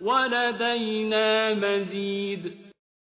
ولدينا مزيد.